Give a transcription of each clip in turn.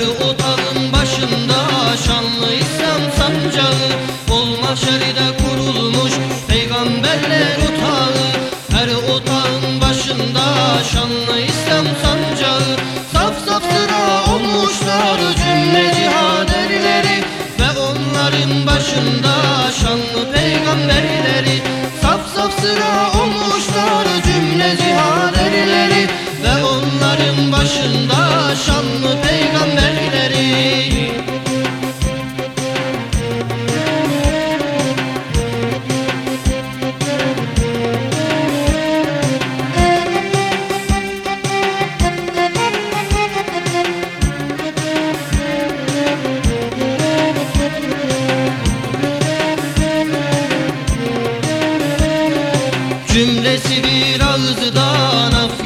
otağın başında şanlı İslam sancağı. Olmaz şeride kurulmuş peygamberler otağı. Her otağın başında şanlı İslam sancağı. Saf saf sıra olmuşlar cümle cihad erleri Ve onların başında şanlı peygamberleri. Saf saf sıra olmuşlar cümle cihad erleri Ve onların başında şanlı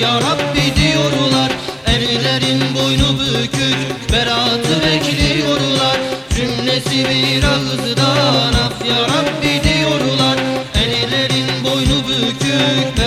ya Rabbi diyorlar Erlerin boynu bükük beratı bekliyorlar. Cümlesi bir ağızdan af. Ya Rabbi diyorlar Erlerin boynu bükük